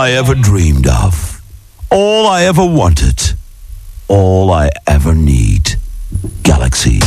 I ever dreamed of. All I ever wanted. All I ever need. Galaxy.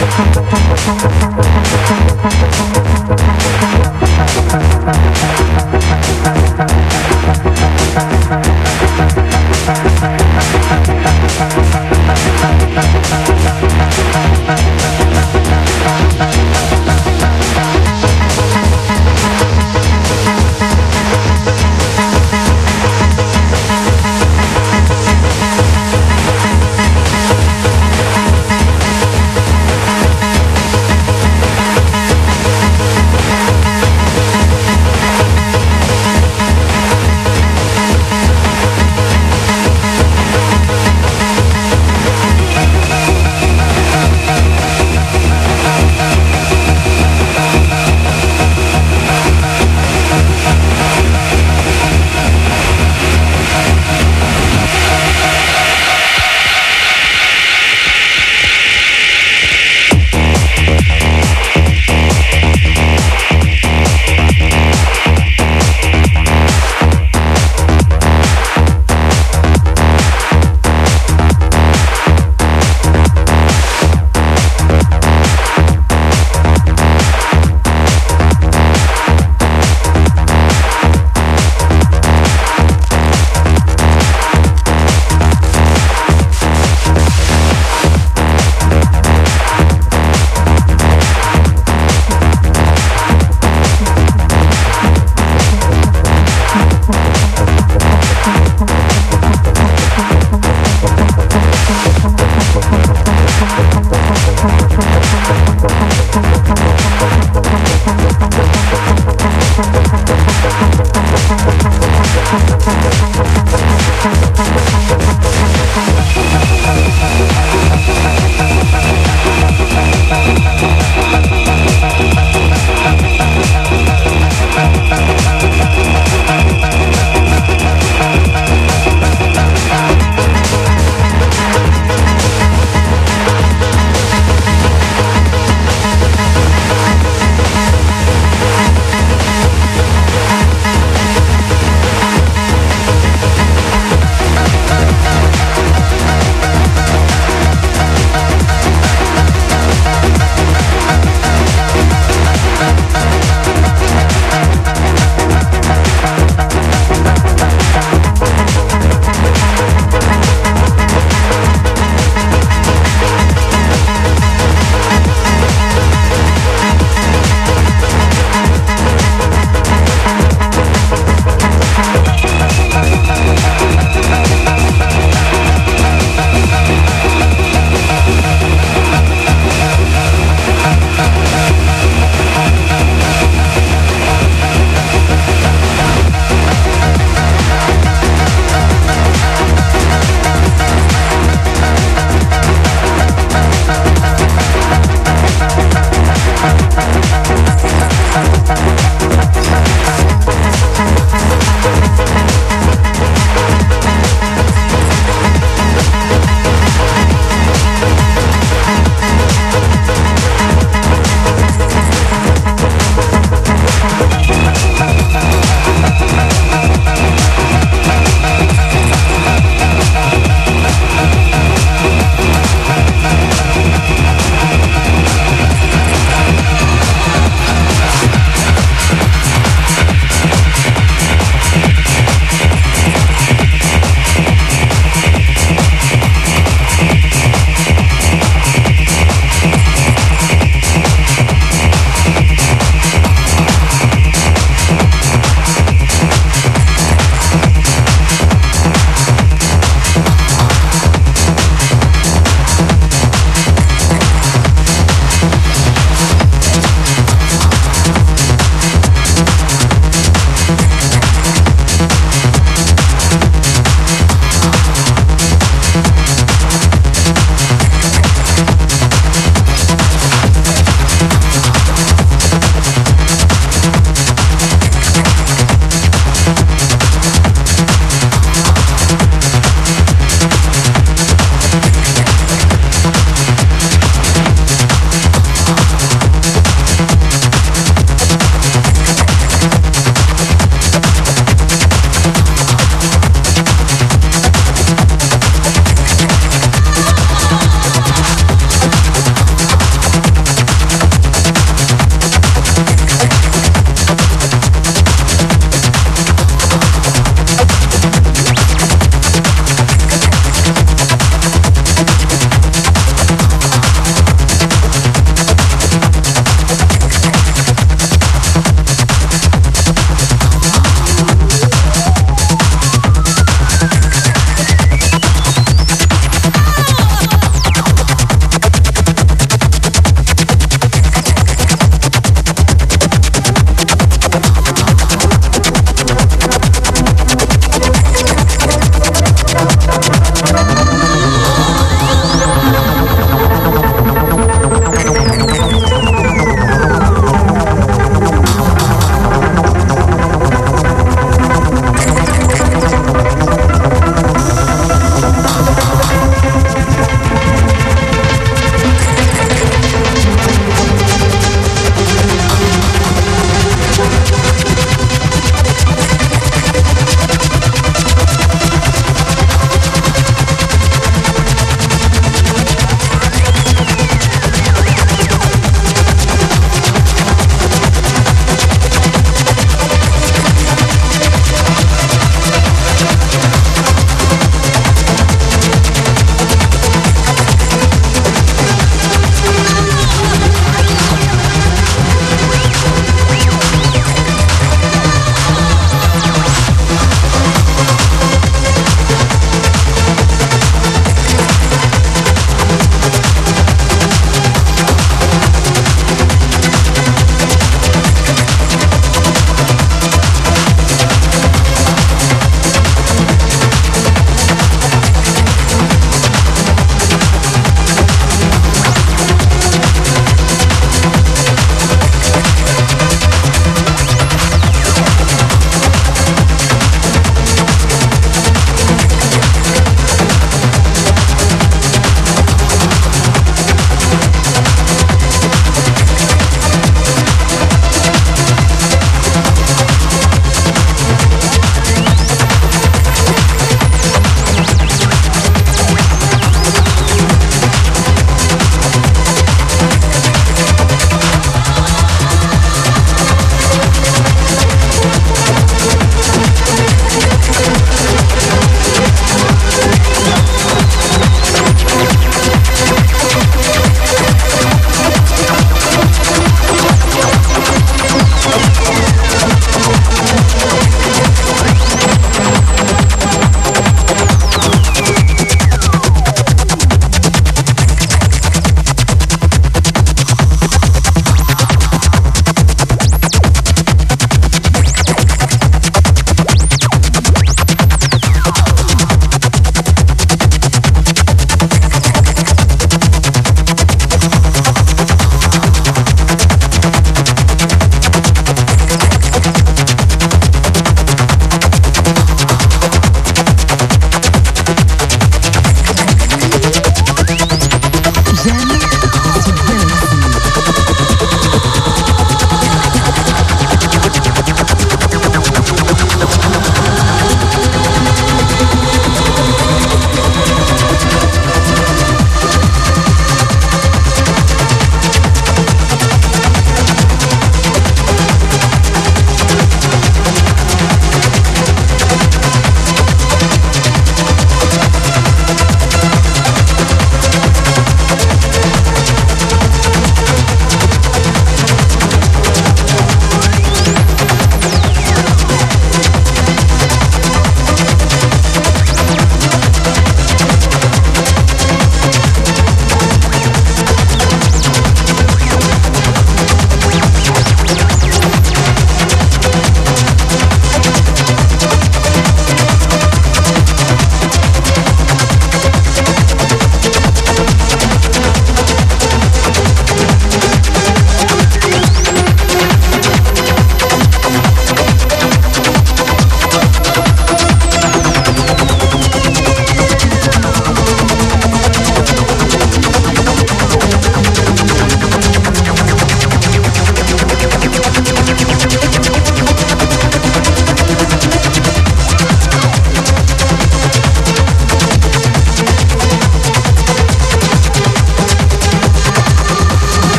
Thank you.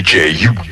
DJ you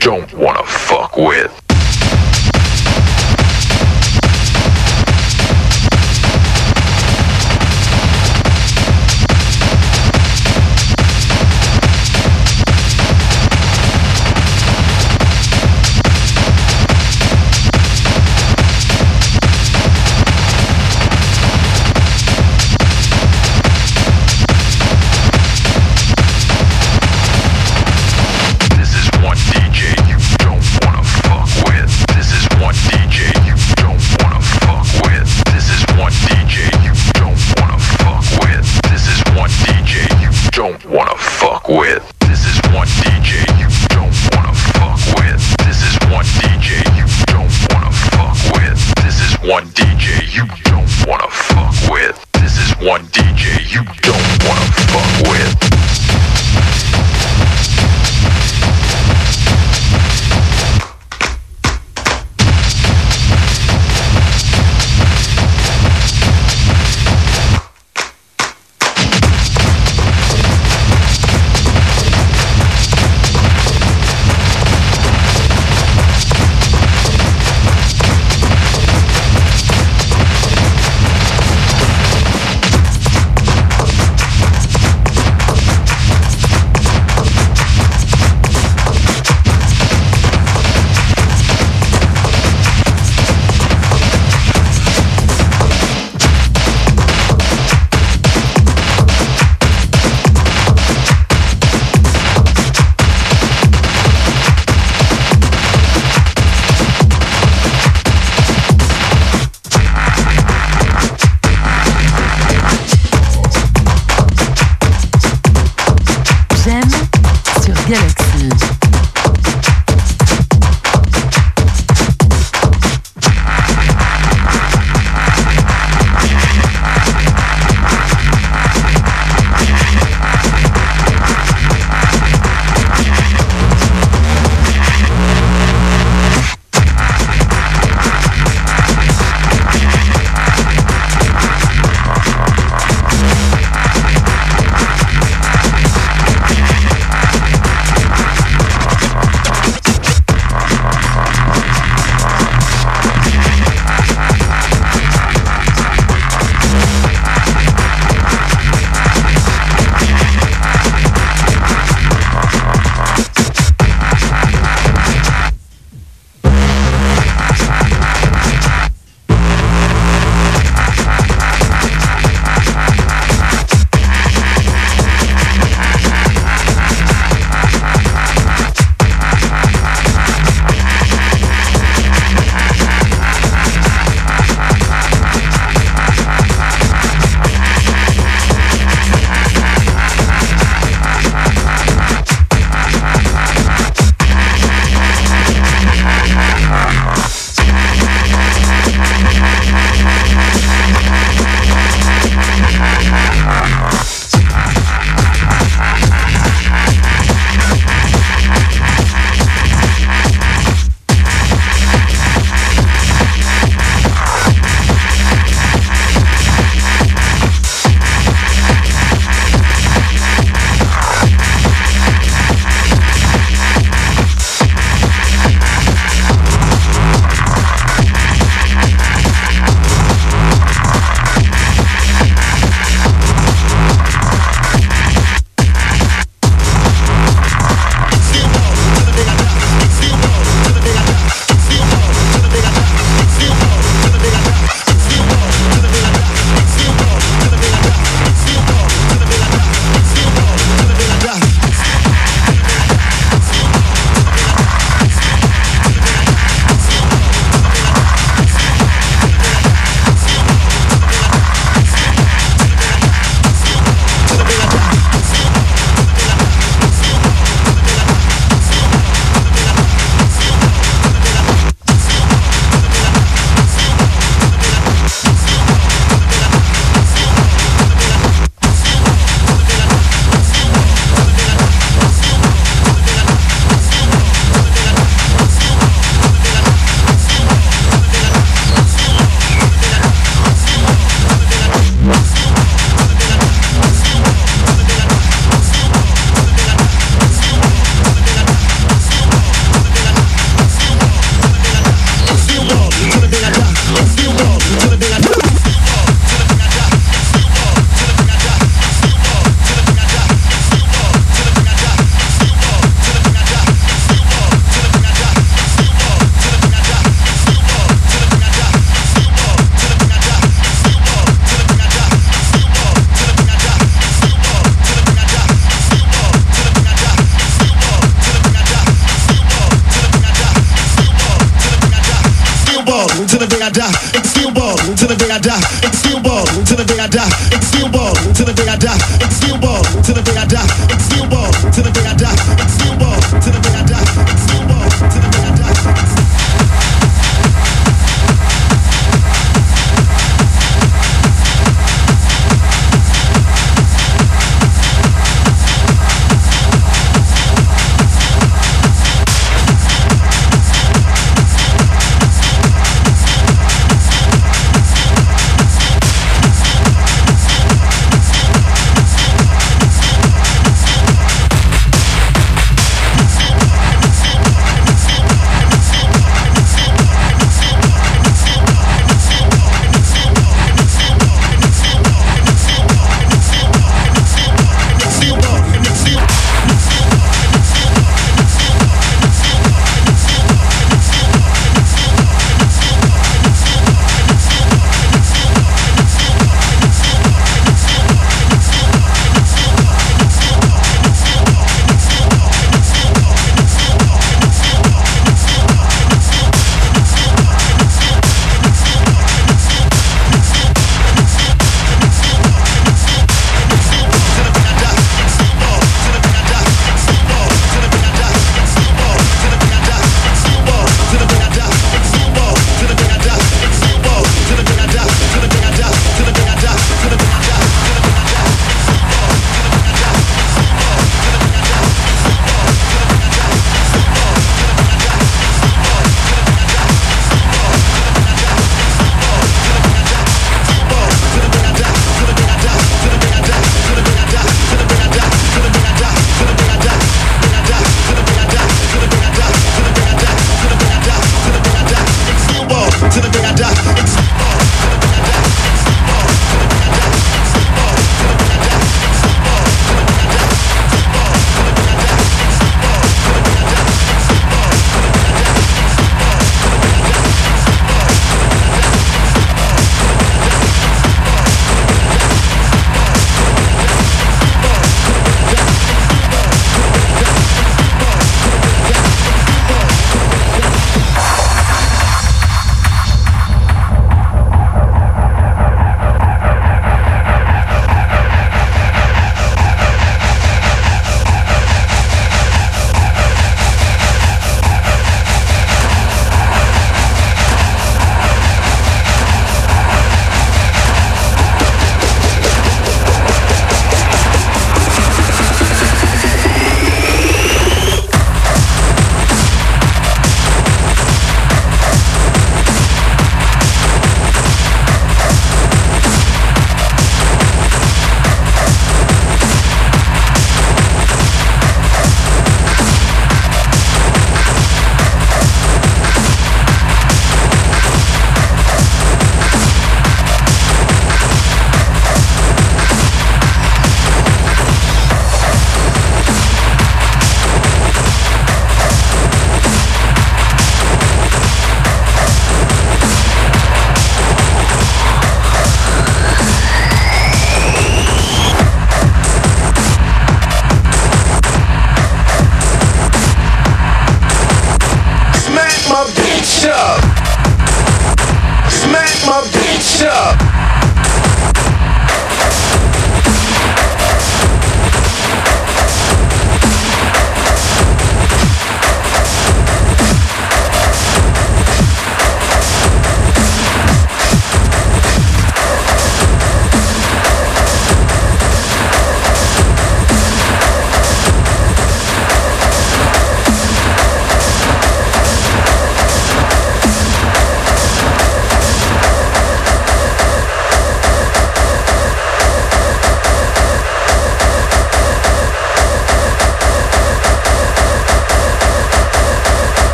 till